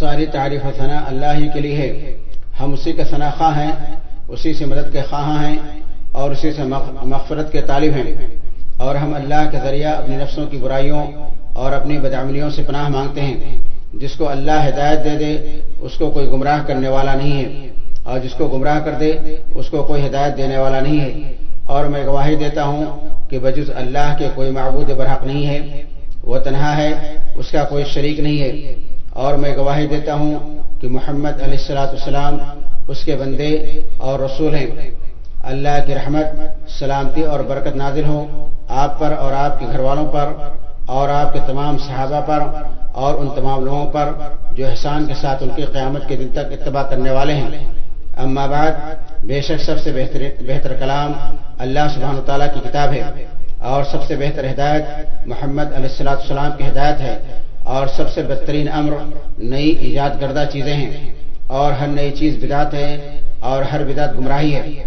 ساری تعریف و ثنا اللہ ہی کے لیے ہے۔ ہم اسی کے ثنا خواہ ہیں، اسی سے مدد کے خواہاں ہیں اور اسی سے مغفرت کے طالب ہیں۔ اور ہم اللہ کے ذریعہ اپنی نفسوں کی برائیوں اور اپنی بدعملیوں سے پناہ مانگتے ہیں۔ جس کو اللہ ہدایت دے دے، اس کو کوئی گمراہ کرنے والا نہیں ہے۔ اور جس کو گمراہ کر دے، اس کو کوئی ہدایت دینے والا نہیں ہے۔ اور میں گواہی دیتا ہوں کہ بجز اللہ کے کوئی معبود برحق نہیں ہے۔ وہ تنہا ہے، اس کا کوئی شریک نہیں ہے۔ اور میں گواہی دیتا ہوں کہ محمد علیہ السلاۃ السلام اس کے بندے اور رسول ہیں۔ اللہ کی رحمت، سلامتی اور برکت نازل ہو آپ پر اور آپ کے گھر والوں پر اور آپ کے تمام صحابہ پر اور ان تمام لوگوں پر جو احسان کے ساتھ ان کی قیامت کے دن تک اتباع کرنے والے ہیں۔ اما بعد، بے شک سب سے بہتر بہتر کلام اللہ سبحانہ تعالیٰ کی کتاب ہے اور سب سے بہتر ہدایت محمد علیہ السلاۃ السلام کی ہدایت ہے۔ اور سب سے بہترین امر، نئی ایجاد کردہ چیزیں ہیں۔ اور ہر نئی چیز بدات ہے اور ہر بدات گمراہی ہے۔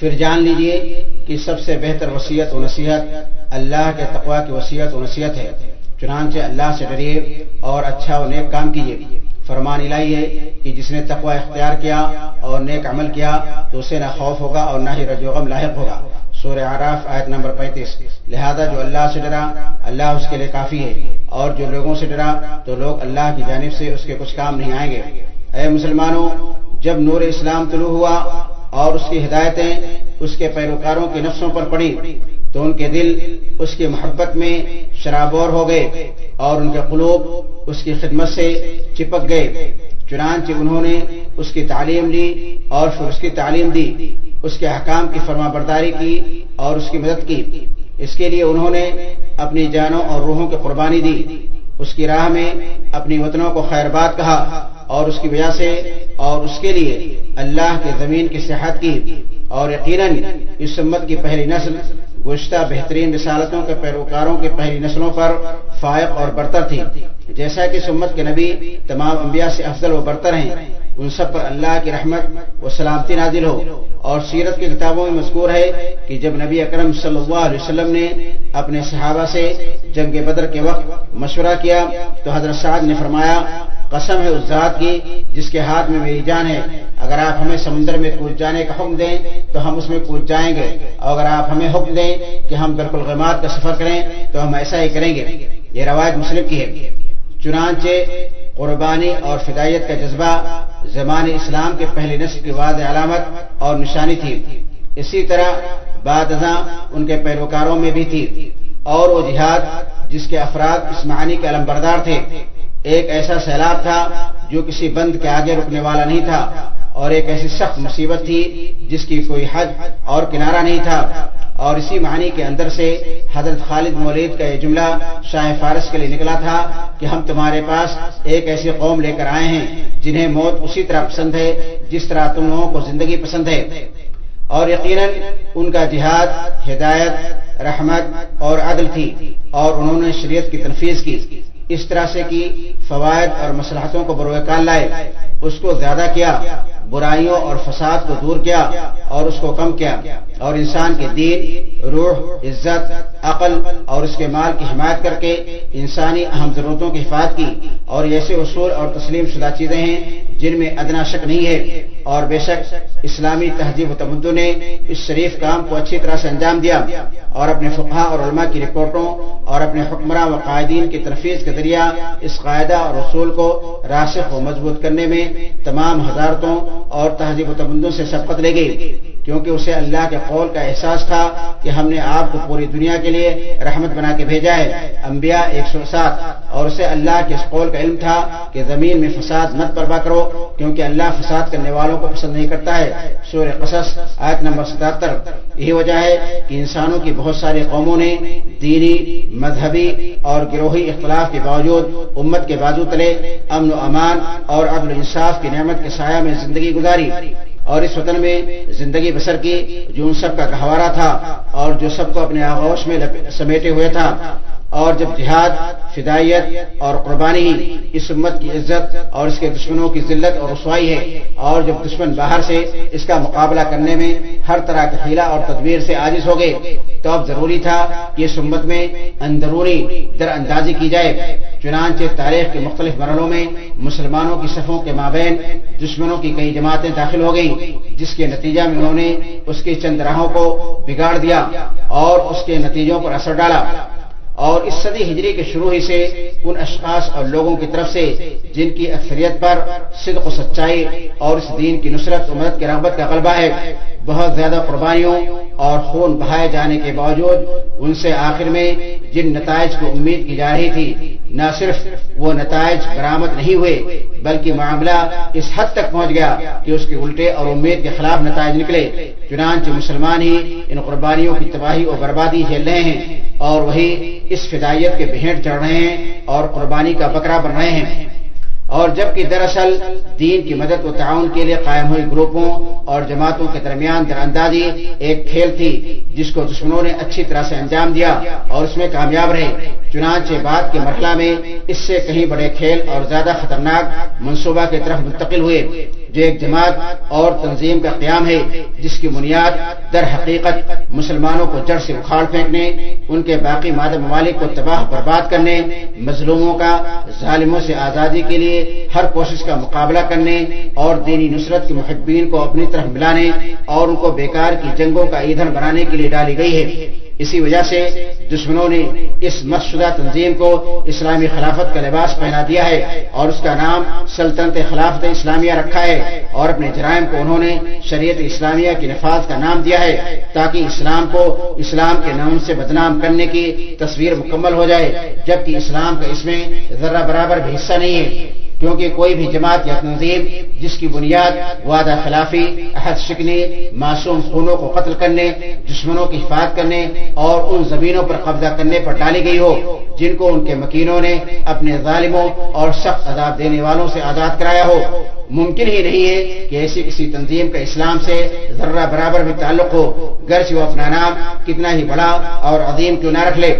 پھر جان لیجیے کہ سب سے بہتر وصیت و نصیحت اللہ کے تقوا کی وصیت و نصیحت ہے۔ چنانچہ اللہ سے ڈریے اور اچھا و نیک کام کیجیے فرمان الہی ہے کہ جس نے تقوا اختیار کیا اور نیک عمل کیا تو اسے نہ خوف ہوگا اور نہ ہی رجوغم لاحق ہوگا۔ سور آراف آیت نمبر پینتیس۔ لہذا جو اللہ سے ڈرا، اللہ اس کے لیے کافی ہے۔ اور جو لوگوں سے ڈرا، تو لوگ اللہ کی جانب سے اس کے کچھ کام نہیں آئیں گے۔ اے مسلمانوں، جب نور اسلام طلوع ہوا اور اس کی ہدایتیں اس کے پیروکاروں کے نفسوں پر پڑی، تو ان کے دل اس کی محبت میں شرابور ہو گئے اور ان کے قلوب اس کی خدمت سے چپک گئے۔ چنانچہ انہوں نے اس کی تعلیم لی اور پھر اس کی تعلیم دی، اس کے حکام کی فرما برداری کی اور اس کی مدد کی۔ اس کے لیے انہوں نے اپنی جانوں اور روحوں کی قربانی دی، اس کی راہ میں اپنی وطنوں کو خیر بات کہا اور اس کی وجہ سے اور اس کے لیے اللہ کے زمین کی صحت کی اور یقیناً اس امت کی پہلی نسل گزشتہ بہترین رسالتوں کے پیروکاروں کی پہلی نسلوں پر فائق اور برتر تھی۔ جیسا کہ سمت کے نبی تمام انبیاء سے افضل و برتر ہیں، ان سب پر اللہ کی رحمت و سلامتی نازل ہو۔ اور سیرت کی کتابوں میں مذکور ہے کہ جب نبی اکرم صلی اللہ علیہ وسلم نے اپنے صحابہ سے جنگ بدر کے وقت مشورہ کیا تو حضرت سعد نے فرمایا، قسم ہے اس ذات کی جس کے ہاتھ میں میری جان ہے۔ اگر آپ ہمیں سمندر میں کود جانے کا حکم دیں تو ہم اس میں کود جائیں گے۔ اور اگر آپ ہمیں حکم دیں کہ ہم بالکل غمات کا سفر کریں تو ہم ایسا ہی کریں گے۔ یہ روایت مسلم کی ہے۔ چنانچہ قربانی اور فدائیت کا جذبہ زمان اسلام کے پہلی نسل کی واضح علامت اور نشانی تھی۔ اسی طرح بعد ازاں ان کے پیروکاروں میں بھی تھی۔ اور وہ جہاد جس کے افراد اس معنی کے علم بردار تھے۔ ایک ایسا سیلاب تھا جو کسی بند کے آگے رکنے والا نہیں تھا اور ایک ایسی سخت مصیبت تھی جس کی کوئی حد اور کنارہ نہیں تھا۔ اور اسی معنی کے اندر سے حضرت خالد مولید کا یہ جملہ شاہ فارس کے لیے نکلا تھا کہ ہم تمہارے پاس ایک ایسی قوم لے کر آئے ہیں جنہیں موت اسی طرح پسند ہے جس طرح تم لوگوں کو زندگی پسند ہے۔ اور یقیناً ان کا جہاد، ہدایت، رحمت اور عدل تھی اور انہوں نے شریعت کی تنفیذ کی۔ اس طرح سے کی فوائد اور مسلحتوں کو بروئے کال لائے، اس کو زیادہ کیا۔ برائیوں اور فساد کو دور کیا اور اس کو کم کیا اور انسان کے دین، روح، عزت، عقل اور اس کے مال کی حمایت کر کے انسانی اہم ضرورتوں کی حفاظت کی اور ایسے اصول اور تسلیم شدہ چیزیں ہیں جن میں ادنا شک نہیں ہے اور بے شک اسلامی تہذیب و تمدن نے اس شریف کام کو اچھی طرح سے انجام دیا اور اپنے فقہ اور علماء کی رپورٹوں اور اپنے حکمراں و قائدین کی تنفیذ کے ذریعہ اس قاعدہ اور اصول کو راسخ و مضبوط کرنے میں تمام حضارتوں اور تہذیب و تمدن سے سبقت لے گئی۔ کیونکہ اسے اللہ کے قول کا احساس تھا کہ ہم نے آپ کو پوری دنیا کے لیے رحمت بنا کے بھیجا ہے۔ انبیاء ایک سو سات۔ اور اسے اللہ کے اس قول کا علم تھا کہ زمین میں فساد مت پروا کرو، کیونکہ اللہ فساد کرنے والوں کو پسند نہیں کرتا ہے۔ سور قصص، آیت نمبر ستہتر۔ یہی وجہ ہے کہ انسانوں کی بہت ساری قوموں نے دینی، مذہبی اور گروہی اختلاف کے باوجود امت کے بازو تلے امن و امان اور عدل انصاف کی نعمت کے سایہ میں زندگی گزاری۔ اور اس وطن میں زندگی بسر کی جو ان سب کا گہوارہ تھا اور جو سب کو اپنے آغوش میں سمیٹے ہوئے تھا اور جب جہاد، فدائیت اور قربانی اس امت کی عزت اور اس کے دشمنوں کی ذلت اور رسوائی ہے اور جب دشمن باہر سے اس کا مقابلہ کرنے میں ہر طرح کا حیلہ اور تدبیر سے عاجز ہو گئے، تو اب ضروری تھا کہ اس امت میں اندرونی در اندازی کی جائے۔ چنانچہ تاریخ کے مختلف مرحلوں میں مسلمانوں کی صفوں کے مابین دشمنوں کی کئی جماعتیں داخل ہو گئیں، جس کے نتیجہ میں انہوں نے اس کی چند راہوں کو بگاڑ دیا اور اس کے نتیجوں پر اثر ڈالا۔ اور اس صدی ہجری کے شروع ہی سے ان اشخاص اور لوگوں کی طرف سے جن کی اکثریت پر صدق و سچائی اور اس دین کی نصرت و مدد کی رغبت کا غلبہ ہے۔ بہت زیادہ قربانیوں اور خون بہائے جانے کے باوجود ان سے آخر میں جن نتائج کو امید کی جا رہی تھی، نہ صرف وہ نتائج برآمد نہیں ہوئے، بلکہ معاملہ اس حد تک پہنچ گیا کہ اس کے الٹے اور امید کے خلاف نتائج نکلے۔ چنانچہ مسلمان ہی ان قربانیوں کی تباہی اور بربادی جھیل رہے ہیں اور وہی اس فدائیت کے بھینٹ چڑھ رہے ہیں اور قربانی کا بکرا بن رہے ہیں۔ اور جبکہ دراصل دین کی مدد و تعاون کے لیے قائم ہوئی گروپوں اور جماعتوں کے درمیان در اندازی ایک کھیل تھی، جس کو دشمنوں نے اچھی طرح سے انجام دیا اور اس میں کامیاب رہے۔ چنانچہ بعد کے مرحلہ میں اس سے کہیں بڑے کھیل اور زیادہ خطرناک منصوبہ کی طرف منتقل ہوئے۔ جو ایک جماعت اور تنظیم کا قیام ہے، جس کی بنیاد در حقیقت مسلمانوں کو جڑ سے اکھاڑ پھینکنے، ان کے باقی مادہ ممالک کو تباہ برباد کرنے، مظلوموں کا، ظالموں سے آزادی کے لیے ہر کوشش کا مقابلہ کرنے اور دینی نصرت کے محبین کو اپنی طرف ملانے اور ان کو بیکار کی جنگوں کا ایندھن بنانے کے لیے ڈالی گئی ہے۔ اسی وجہ سے دشمنوں نے اس مشدہ تنظیم کو اسلامی خلافت کا لباس پہنا دیا ہے اور اس کا نام سلطنت خلافت اسلامیہ رکھا ہے اور اپنے جرائم کو انہوں نے شریعت اسلامیہ کی نفاذ کا نام دیا ہے تاکہ اسلام کو اسلام کے نام سے بدنام کرنے کی تصویر مکمل ہو جائے، جبکہ اسلام کا اس میں ذرہ برابر بھی حصہ نہیں ہے۔ کیونکہ کوئی بھی جماعت یا تنظیم جس کی بنیاد وعدہ خلافی، عہد شکنی، معصوم خونوں کو قتل کرنے، دشمنوں کی حفاظت کرنے اور ان زمینوں پر قبضہ کرنے پر ڈالی گئی ہو، جن کو ان کے مکینوں نے اپنے ظالموں اور سخت عذاب دینے والوں سے آزاد کرایا ہو۔ ممکن ہی نہیں ہے کہ ایسی کسی تنظیم کا اسلام سے ذرہ برابر بھی تعلق ہو۔ گرچہ وہ اپنا نام کتنا ہی بڑا اور عظیم کیوں نہ رکھ لے۔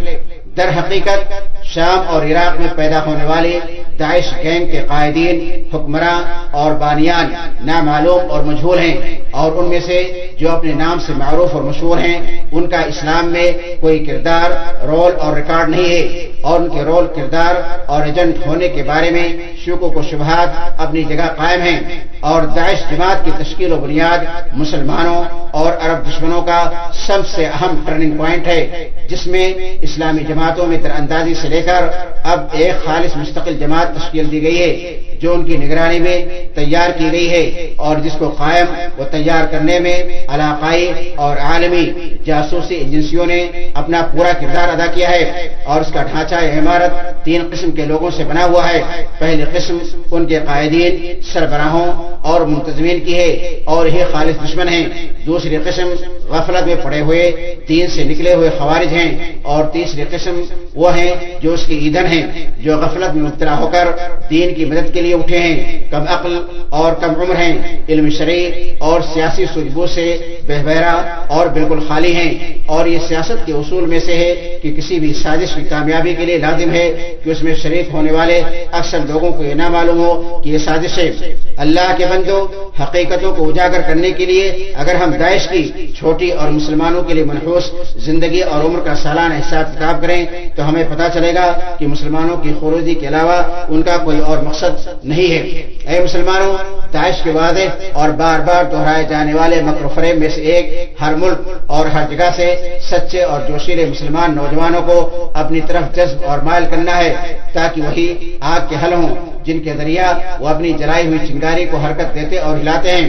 در حقیقت، شام اور عراق میں پیدا ہونے والے داعش گینگ کے قائدین، حکمراں اور بانیان نامعلوم اور مجھول ہیں اور ان میں سے جو اپنے نام سے معروف اور مشہور ہیں، ان کا اسلام میں کوئی کردار، رول اور ریکارڈ نہیں ہے اور ان کے رول، کردار اور ایجنٹ ہونے کے بارے میں شوکوں کو شبہات اپنی جگہ قائم ہیں اور داعش جماعت کی تشکیل و بنیاد مسلمانوں اور عرب دشمنوں کا سب سے اہم ٹرننگ پوائنٹ ہے، جس میں اسلامی جماعتوں میں در اندازی سے لے کر اب ایک خالص مستقل جماعت تشکیل دی گئی ہے۔ جو ان کی نگرانی میں تیار کی گئی ہے اور جس کو قائم و تیار کرنے میں علاقائی اور عالمی جاسوسی ایجنسیوں نے اپنا پورا کردار ادا کیا ہے اور اس کا ڈھانچہ عمارت تین قسم کے لوگوں سے بنا ہوا ہے۔ پہلی قسم ان کے قائدین، سربراہوں اور منتظمین کی ہے اور یہ خالص دشمن ہیں۔ دوسری قسم غفلت میں پڑے ہوئے، تین سے نکلے ہوئے خوارج ہیں اور تیسری قسم وہ ہیں جو اس کی ایندھن ہیں، جو غفلت میں مبتلا ہو کر دین کی مدد کے لیے اٹھے ہیں کم عقل اور کم عمر ہیں۔ علم شرعی اور سیاسی سجبو سے بہبیرا اور بالکل خالی ہیں۔ اور یہ سیاست کے اصول میں سے ہے کہ کسی بھی سازش کی کامیابی کے لیے لازم ہے کہ اس میں شریک ہونے والے اکثر لوگوں کو یہ نہ معلوم ہو کہ یہ سازش ہے اللہ کے بندو حقیقتوں کو اجاگر کرنے کے لیے اگر ہم داعش کی چھوٹی اور مسلمانوں کے لیے منحوس زندگی اور عمر کا سالانہ حساب کتاب کریں تو ہمیں پتا چلے گا کہ مسلمانوں کی خروجی کے علاوہ ان کا کوئی اور مقصد نہیں ہے۔ اے مسلمانوں، داعش کے واضح اور بار بار دہرائے جانے والے مکر فریم میں سے ایک، ہر ملک اور ہر جگہ سے سچے اور جوشیلے مسلمان نوجوانوں کو اپنی طرف جذب اور مائل کرنا ہے، تاکہ وہی آگ کے حل ہوں جن کے ذریعہ وہ اپنی جلائی ہوئی چنگاری کو حرکت دیتے اور ہلاتے ہیں۔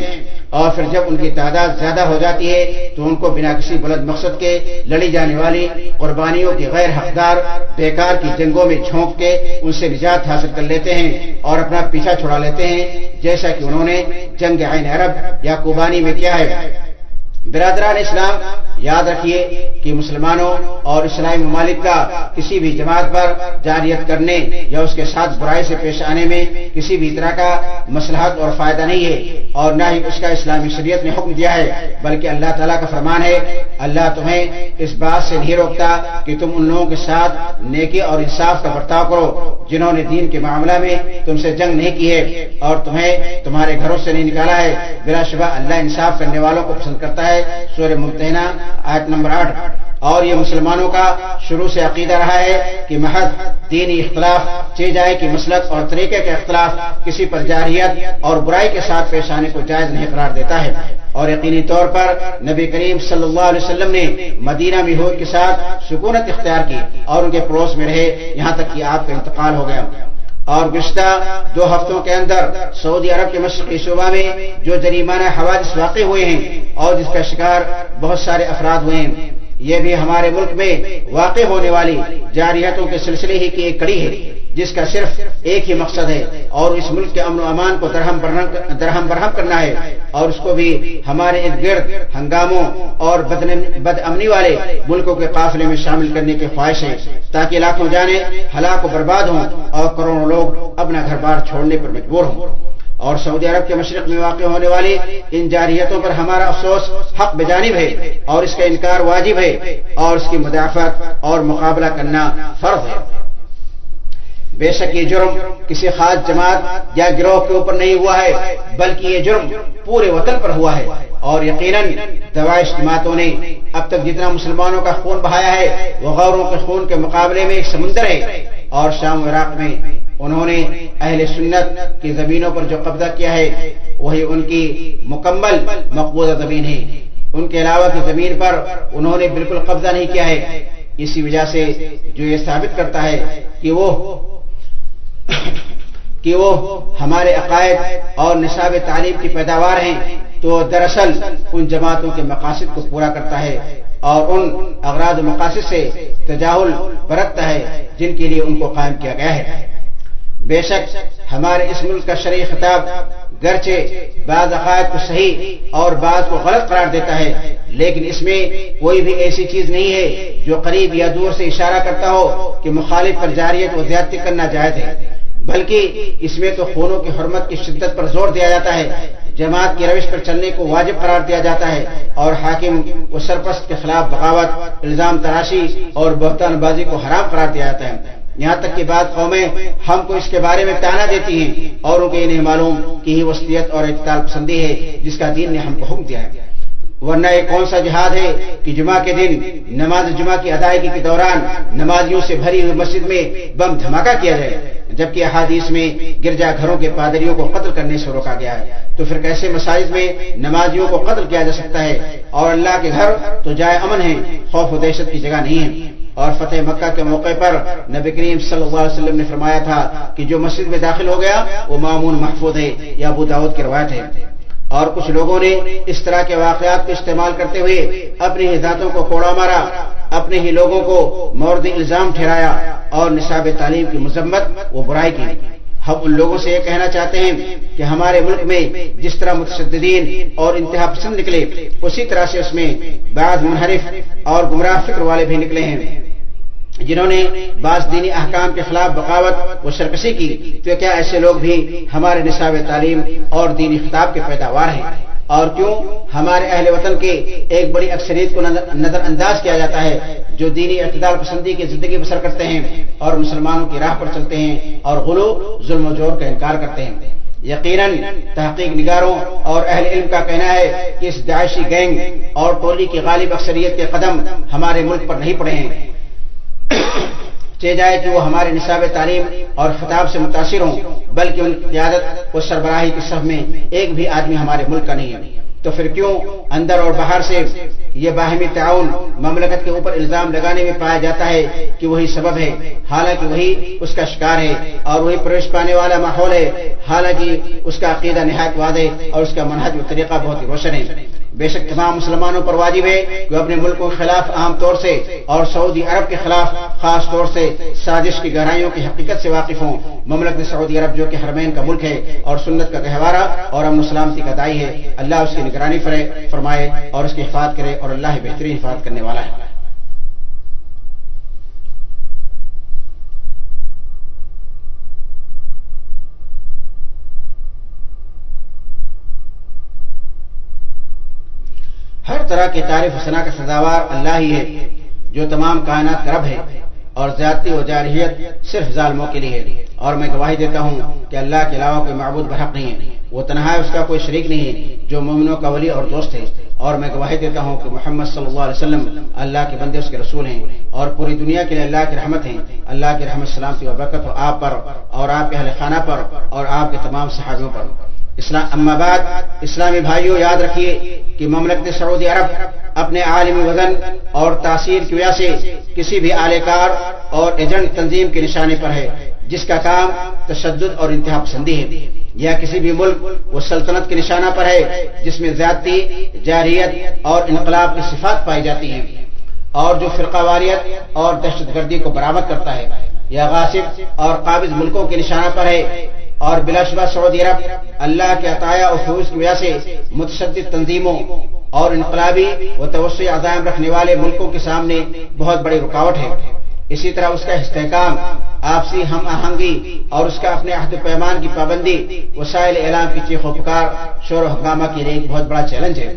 اور پھر جب ان کی تعداد زیادہ ہو جاتی ہے تو ان کو بنا کسی بلند مقصد کے لڑی جانے والی قربانیوں کے غیر حقدار، بیکار کی جنگوں میں جھونک کے ان سے نجات حاصل کر لیتے ہیں اور اپنا پیچھا چھڑا لیتے ہیں، جیسا کہ انہوں نے جنگ عین عرب یا کوبانی میں کیا ہے۔ برادران اسلام، یاد رکھیے کہ مسلمانوں اور اسلامی ممالک کا کسی بھی جماعت پر جاریت کرنے یا اس کے ساتھ برائی سے پیش آنے میں کسی بھی طرح کا مسلحت اور فائدہ نہیں ہے اور نہ ہی اس کا اسلامی شریعت نے حکم دیا ہے، بلکہ اللہ تعالیٰ کا فرمان ہے، اللہ تمہیں اس بات سے نہیں روکتا کہ تم ان لوگوں کے ساتھ نیکی اور انصاف کا برتاؤ کرو جنہوں نے دین کے معاملہ میں تم سے جنگ نہیں کی ہے اور تمہیں تمہارے گھروں سے نہیں نکالا ہے۔ بلا شبہ اللہ انصاف کرنے والوں کو پسند کرتا ہے۔ سورہ ممتحنہ آیت نمبر آٹھ۔ اور یہ مسلمانوں کا شروع سے عقیدہ رہا ہے کہ محض دینی اختلاف چی جائے کہ مسلک اور طریقے کے اختلاف کسی پر جارحیت اور برائی کے ساتھ پیش آنے کو جائز نہیں قرار دیتا ہے۔ اور یقینی طور پر نبی کریم صلی اللہ علیہ وسلم نے مدینہ میں کے ساتھ سکونت اختیار کی اور ان کے پڑوس میں رہے، یہاں تک کہ آپ کا انتقال ہو گیا۔ اور گزشتہ دو ہفتوں کے اندر سعودی عرب کے مشرقی صوبہ میں جو جریمانہ حوادث واقع ہوئے ہیں اور جس کا شکار بہت سارے افراد ہوئے ہیں، یہ بھی ہمارے ملک میں واقع ہونے والی جاریتوں کے سلسلے ہی کی ایک کڑی ہے۔ جس کا صرف ایک ہی مقصد ہے اور اس ملک کے امن و امان کو درہم درہم برہم کرنا ہے اور اس کو بھی ہمارے ارد گرد ہنگاموں اور بد امنی والے ملکوں کے قافلے میں شامل کرنے کی خواہش ہے تاکہ لاکھوں جانے ہلاک و برباد ہوں اور کروڑوں لوگ اپنا گھر بار چھوڑنے پر مجبور ہوں۔ اور سعودی عرب کے مشرق میں واقع ہونے والی ان جارحیتوں پر ہمارا افسوس حق بجانب ہے اور اس کا انکار واجب ہے اور اس کی مدافعت اور مقابلہ کرنا فرض ہے۔ بے شک یہ جرم کسی خاص جماعت یا گروہ کے اوپر نہیں ہوا ہے، بلکہ یہ جرم پورے وطن پر ہوا ہے۔ اور یقیناً دوائش جماعتوں نے اب تک جتنا مسلمانوں کا خون بہایا ہے، وہ غوروں کے خون کے مقابلے میں ایک سمندر ہے۔ اور شام عراق میں انہوں نے اہل سنت کی زمینوں پر جو قبضہ کیا ہے، وہی ان کی مکمل مقبوضہ زمین ہے۔ ان کے علاوہ کی زمین پر انہوں نے بالکل قبضہ نہیں کیا ہے۔ اسی وجہ سے جو یہ ثابت کرتا ہے کہ وہ کہ وہ ہمارے عقائد اور نصاب تعلیم کی پیداوار ہیں، تو دراصل ان جماعتوں کے مقاصد کو پورا کرتا ہے اور ان اغراض مقاصد سے تجاہل برتتا ہے، جن کے لیے ان کو قائم کیا گیا ہے۔ بے شک ہمارے اس ملک کا شرعی خطاب گرچہ بعض عقائد کو صحیح اور بعض کو غلط قرار دیتا ہے، لیکن اس میں کوئی بھی ایسی چیز نہیں ہے جو قریب یا دور سے اشارہ کرتا ہو کہ مخالف پر جاریت و زیادتی کرنا جائز ہے۔ بلکہ اس میں تو خونوں کی حرمت کی شدت پر زور دیا جاتا ہے، جماعت کی روش پر چلنے کو واجب قرار دیا جاتا ہے اور حاکم و سرپرست کے خلاف بغاوت، الزام تراشی اور بہتان بازی کو حرام قرار دیا جاتا ہے۔ یہاں تک کہ بعض قومیں ہم کو اس کے بارے میں تانا دیتی ہیں اور انہیں معلوم کہ ہی وسطیت اور اقتال پسندی ہے، جس کا دین نے ہم کو حکم دیا ہے۔ ورنہ یہ کون سا جہاد ہے کہ جمعہ کے دن نماز جمعہ کی ادائیگی کے دوران نمازیوں سے بھری ہوئی مسجد میں بم دھماکہ کیا جائے، جبکہ احادیث میں گرجا گھروں کے پادریوں کو قتل کرنے سے روکا گیا ہے۔ تو پھر کیسے مساجد میں نمازیوں کو قتل کیا جا سکتا ہے؟ اور اللہ کے گھر تو جائے امن ہے خوف و دہشت کی جگہ نہیں ہے اور فتح مکہ کے موقع پر نبی کریم صلی اللہ علیہ وسلم نے فرمایا تھا کہ جو مسجد میں داخل ہو گیا، وہ معمول محفوظ ہے یا ابو داود کی روایت ہے۔ اور کچھ لوگوں نے اس طرح کے واقعات کو استعمال کرتے ہوئے اپنی ہدایتوں کو کوڑا مارا، اپنے ہی لوگوں کو مورد الزام ٹھہرایا اور نصاب تعلیم کی مذمت وہ برائی کی۔ ہم ان لوگوں سے یہ کہنا چاہتے ہیں کہ ہمارے ملک میں جس طرح متشددین اور انتہا پسند نکلے، اسی طرح سے اس میں بعض منحرف اور گمراہ فکر والے بھی نکلے ہیں۔ جنہوں نے بعض دینی احکام کے خلاف بغاوت و سرکشی کی، تو کیا ایسے لوگ بھی ہمارے نصاب تعلیم اور دینی خطاب کے پیداوار ہیں؟ اور کیوں ہمارے اہل وطن کے ایک بڑی اکثریت کو نظر انداز کیا جاتا ہے، جو دینی اعتدال پسندی کی زندگی بسر کرتے ہیں اور مسلمانوں کی راہ پر چلتے ہیں اور غلو، ظلم و جور کا انکار کرتے ہیں؟ یقیناً تحقیق نگاروں اور اہل علم کا کہنا ہے کہ اس داعشی گینگ اور ٹولی کی غالب اکثریت کے قدم ہمارے ملک پر نہیں پڑے ہیں۔ چے جائے کہ وہ ہمارے نصاب تعلیم اور خطاب سے متاثر ہوں، بلکہ ان قیادت و سربراہی کی سب میں ایک بھی آدمی ہمارے ملک کا نہیں ہے۔ تو پھر کیوں اندر اور باہر سے یہ باہمی تعاون مملکت کے اوپر الزام لگانے میں پایا جاتا ہے کہ وہی سبب ہے؟ حالانکہ وہی اس کا شکار ہے اور وہی پرویش پانے والا ماحول ہے۔ حالانکہ اس کا عقیدہ نہایت واضح اور اس کا منہج و طریقہ بہت ہی روشن ہے۔ بے شک تمام مسلمانوں پر واجب ہے کہ اپنے ملکوں کے خلاف عام طور سے اور سعودی عرب کے خلاف خاص طور سے سازش کی گہرائیوں کی حقیقت سے واقف ہوں۔ مملکت سعودی عرب جو کہ حرمین کا ملک ہے اور سنت کا گہوارہ اور امن سلامتی کا دائی ہے، اللہ اس کی نگرانی فرے، فرمائے اور اس کی حفاظت کرے اور اللہ بہترین حفاظت کرنے والا ہے ہر طرح کی تعریف حسنا کا سزاوار اللہ ہی ہے، جو تمام کائنات کا رب ہے، اور زیادتی و جارحیت صرف ظالموں کے لیے ہے۔ اور میں گواہی دیتا ہوں کہ اللہ کے علاوہ کوئی معبود برحق نہیں ہے۔ وہ تنہا اس کا کوئی شریک نہیں ہے، جو مومنوں کا ولی اور دوست ہے۔ اور میں گواہی دیتا ہوں کہ محمد صلی اللہ علیہ وسلم اللہ کے بندے اس کے رسول ہیں، اور پوری دنیا کے لیے اللہ کی رحمت ہیں۔ اللہ کی رحمت، سلامتی و برکت ہو آپ پر، اور آپ کے اہل خانہ پر، اور آپ کے تمام صحابیوں پر۔ اسلام اما بعد، اسلامی بھائیوں یاد رکھیے کہ مملکت سعودی عرب اپنے عالمی وزن اور تاثیر کی وجہ سے کسی بھی اعلی کار اور ایجنٹ تنظیم کے نشانے پر ہے، جس کا کام تشدد اور انتہا پسندی ہے۔ یا کسی بھی ملک وہ سلطنت کے نشانہ پر ہے، جس میں زیادتی، جاریت اور انقلاب کی صفات پائی جاتی ہیں۔ اور جو فرقہ واریت اور دہشت گردی کو برآمد کرتا ہے، یا غاصب اور قابض ملکوں کے نشانہ پر ہے اور بلا شبہ سعودی عرب، اللہ کے عطایا اور فروز کی وجہ سے متشدد تنظیموں اور انقلابی و توسع عزائم رکھنے والے ملکوں کے سامنے بہت بڑی رکاوٹ ہے۔ اسی طرح اس کا استحکام، آپسی ہم آہنگی اور اس کا اپنے عہد پیمان کی پابندی، وسائل اعلام کی چیخ و پکار، شور و حکامہ کے لیے ایک بہت بڑا چیلنج ہے۔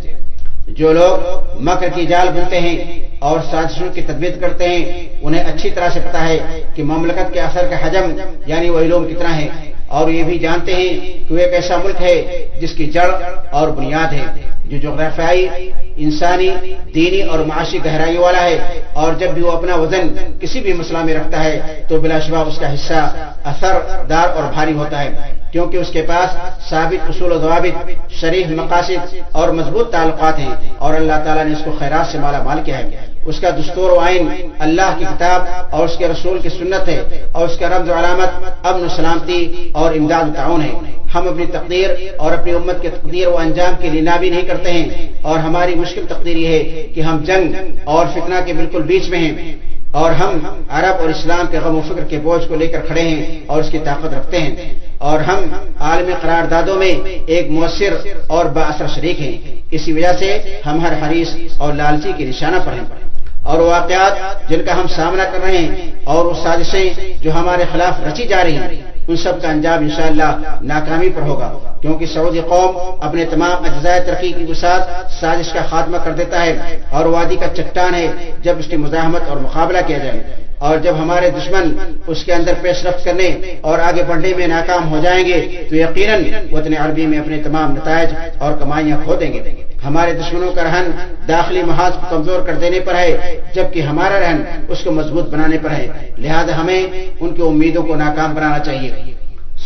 جو لوگ مکر کی جال بنتے ہیں اور سازشوں کی تدبیر کرتے ہیں، انہیں اچھی طرح سے پتا ہے کہ مملکت کے اثر کا حجم یعنی وہ علوم کتنا ہے۔ اور یہ بھی جانتے ہیں کہ وہ ایک ایسا ملک ہے جس کی جڑ اور بنیاد ہے، جو جغرافیائی، انسانی، دینی اور معاشی گہرائی والا ہے۔ اور جب بھی وہ اپنا وزن کسی بھی مسئلہ میں رکھتا ہے، تو بلا شبہ اس کا حصہ اثر، دار اور بھاری ہوتا ہے۔ کیونکہ اس کے پاس ثابت اصول و ضوابط شریف مقاصد اور مضبوط تعلقات ہیں۔ اور اللہ تعالیٰ نے اس کو خیرات سے مالا مال کیا ہے۔ اس کا دستور و آئین اللہ کی کتاب اور اس کے رسول کی سنت ہے اور اس کا رمز و علامت امن و سلامتی اور امداد تعاون ہے۔ ہم اپنی تقدیر اور اپنی امت کے تقدیر و انجام کی نابی نہیں کرتے ہیں اور ہماری مشکل تقدیر یہ ہے کہ ہم جنگ اور فتنہ کے بالکل بیچ میں ہیں اور ہم عرب اور اسلام کے غم و فکر کے بوجھ کو لے کر کھڑے ہیں اور اس کی طاقت رکھتے ہیں اور ہم عالمی قراردادوں میں ایک مؤثر اور باثر شریک ہیں۔ اسی وجہ سے ہم ہر حریث اور لالچی کے نشانہ پر ہیں۔ اور واقعات جن کا ہم سامنا کر رہے ہیں اور وہ سازشیں جو ہمارے خلاف رچی جا رہی ہیں، ان سب کا انجام انشاءاللہ ناکامی پر ہوگا۔ کیونکہ سعودی قوم اپنے تمام اجزائے ترقی کی ساتھ سازش کا خاتمہ کر دیتا ہے اور وادی کا چٹان ہے جب اس کی مزاحمت اور مقابلہ کیا جائے۔ اور جب ہمارے دشمن اس کے اندر پیش رفت کرنے اور آگے بڑھنے میں ناکام ہو جائیں گے، تو یقیناً وطن عربی میں اپنے تمام نتائج اور کمائیاں کھو دیں گے۔ ہمارے دشمنوں کا رہن داخلی محاذ کو کمزور کر دینے پر ہے، جبکہ ہمارا رہن اس کو مضبوط بنانے پر ہے۔ لہذا ہمیں ان کی امیدوں کو ناکام بنانا چاہیے۔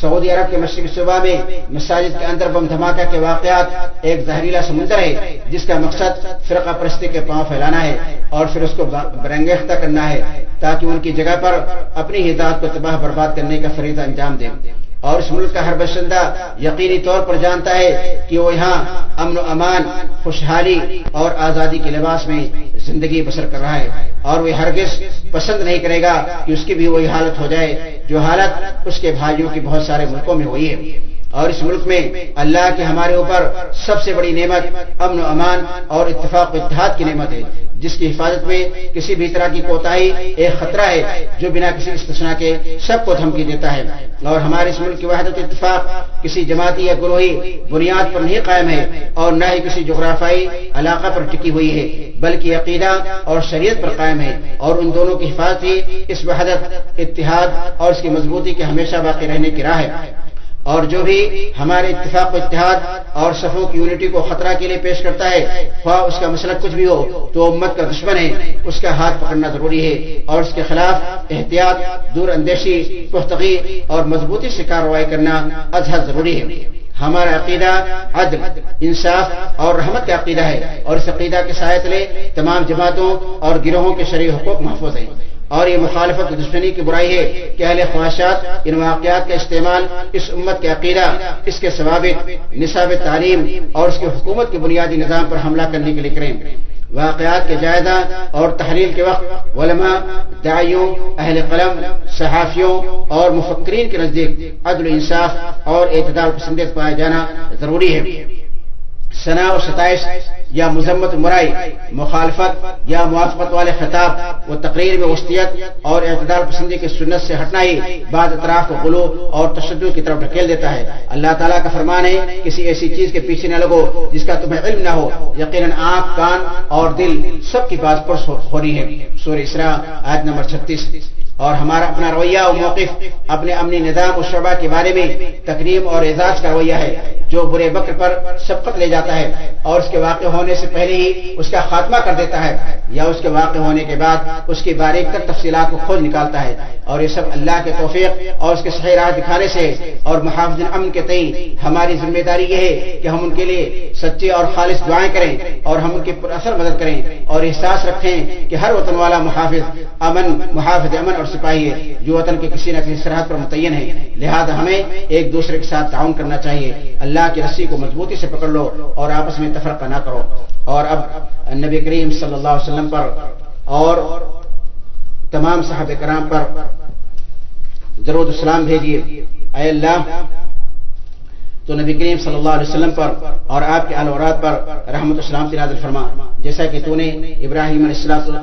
سعودی عرب کے مشرقی صوبہ میں مساجد کے اندر بم دھماکہ کے واقعات ایک زہریلا سمندر ہے، جس کا مقصد فرقہ پرستی کے پاؤں پھیلانا ہے اور پھر اس کو برنگیختہ کرنا ہے تاکہ ان کی جگہ پر اپنی ہدایت کو تباہ برباد کرنے کا فریضہ انجام دیں اور اس ملک کا ہر بشندہ یقینی طور پر جانتا ہے کہ وہ یہاں امن و امان، خوشحالی اور آزادی کے لباس میں زندگی بسر کر رہا ہے اور وہ ہرگز پسند نہیں کرے گا کہ اس کی بھی وہی حالت ہو جائے، جو حالت اس کے بھائیوں کی بہت سارے ملکوں میں ہوئی ہے۔ اور اس ملک میں اللہ کے ہمارے اوپر سب سے بڑی نعمت امن و امان اور اتفاق و اتحاد کی نعمت ہے، جس کی حفاظت میں کسی بھی طرح کی کوتاہی ایک خطرہ ہے جو بنا کسی استثنا کے سب کو دھمکی دیتا ہے۔ اور ہمارے اس ملک کی وحدت اتفاق کسی جماعتی یا گروہی بنیاد پر نہیں قائم ہے اور نہ ہی کسی جغرافائی علاقہ پر ٹکی ہوئی ہے، بلکہ عقیدہ اور شریعت پر قائم ہے۔ اور ان دونوں کی حفاظت ہی اس وحدت، اتحاد اور اس کی مضبوطی کے ہمیشہ باقی رہنے کی راہ ہے۔ اور جو بھی ہمارے اتفاق و اتحاد اور صفوں کی یونٹی کو خطرہ کے لیے پیش کرتا ہے، خواہ اس کا مسئلہ کچھ بھی ہو، تو امت کا دشمن ہے۔ اس کا ہاتھ پکڑنا ضروری ہے۔ اور اس کے خلاف احتیاط، دور اندیشی، پختگی اور مضبوطی سے کارروائی کرنا ازحد ضروری ہے۔ ہمارا عقیدہ عدل، انصاف اور رحمت کا عقیدہ ہے۔ اور اس عقیدہ کے سائے تلے تمام جماعتوں اور گروہوں کے شرعی حقوق محفوظ ہیں۔ اور یہ مخالفت دشمنی کی برائی ہے کہ اہل خواہشات ان واقعات کا استعمال اس امت کے عقیدہ، اس کے ثوابت، نصاب تعلیم اور اس کی حکومت کے بنیادی نظام پر حملہ کرنے کے لیے کریں۔ واقعات کے جائزہ اور تحریر کے وقت علماء دائیوں اہل قلم، صحافیوں اور مفکرین کے نزدیک عدل انصاف اور اعتدال پسندیت پایا جانا ضروری ہے۔ ثنا اور ستائش یا مذمت مرائی، مخالفت یا موافقت والے خطاب و تقریر میں وسطیت اور اعتدال پسندی کی سنت سے ہٹنا ہی بعض اطراف کو غلو اور تشدد کی طرف ڈھکیل دیتا ہے۔ اللہ تعالیٰ کا فرمان ہے کسی ایسی چیز کے پیچھے نہ لگو جس کا تمہیں علم نہ ہو۔ یقیناً آنکھ، کان اور دل سب کی بات پر ہو رہی ہے سورہ اسرا آج نمبر چھتیس۔ اور ہمارا اپنا رویہ و موقف اپنے امنی نظام و شعبہ کے بارے میں تقریم اور اعزاز کا رویہ ہے، جو برے بکر پر سبقت لے جاتا ہے اور اس کے واقع ہونے سے پہلے ہی اس کا خاتمہ کر دیتا ہے یا اس کے واقع ہونے کے بعد اس کی باریک تک تفصیلات کو کھوج نکالتا ہے اور یہ سب اللہ کے توفیق اور اس کے صحیح راہ دکھانے سے اور محافظ امن کے تئیں ہماری ذمہ داری یہ ہے کہ ہم ان کے لیے سچے اور خالص دعائیں کریں اور ہم ان کی پر اثر مدد کریں اور احساس رکھیں کہ ہر وطن والا محافظ امن محافظ امن اور سپاہی ہے، جو وطن کے کسی نہ کسی سرحد پر متعین ہے۔ لہذا ہمیں ایک دوسرے کے ساتھ تعاون کرنا چاہیے۔ اللہ کی رسی کو مضبوطی سے پکڑ لو اور آپس میں تفرقہ نہ کرو۔ اور اب نبی کریم صلی اللہ علیہ وسلم پر اور تمام صحابہ کرام پر ضرور السلام بھیجیے۔ اے اللہ، تو نبی کریم صلی اللہ علیہ وسلم پر اور آپ کے اوراد پر رحمت السلام نازل فرما۔ جیسا کہ تو نے ابراہیم علیہ السلام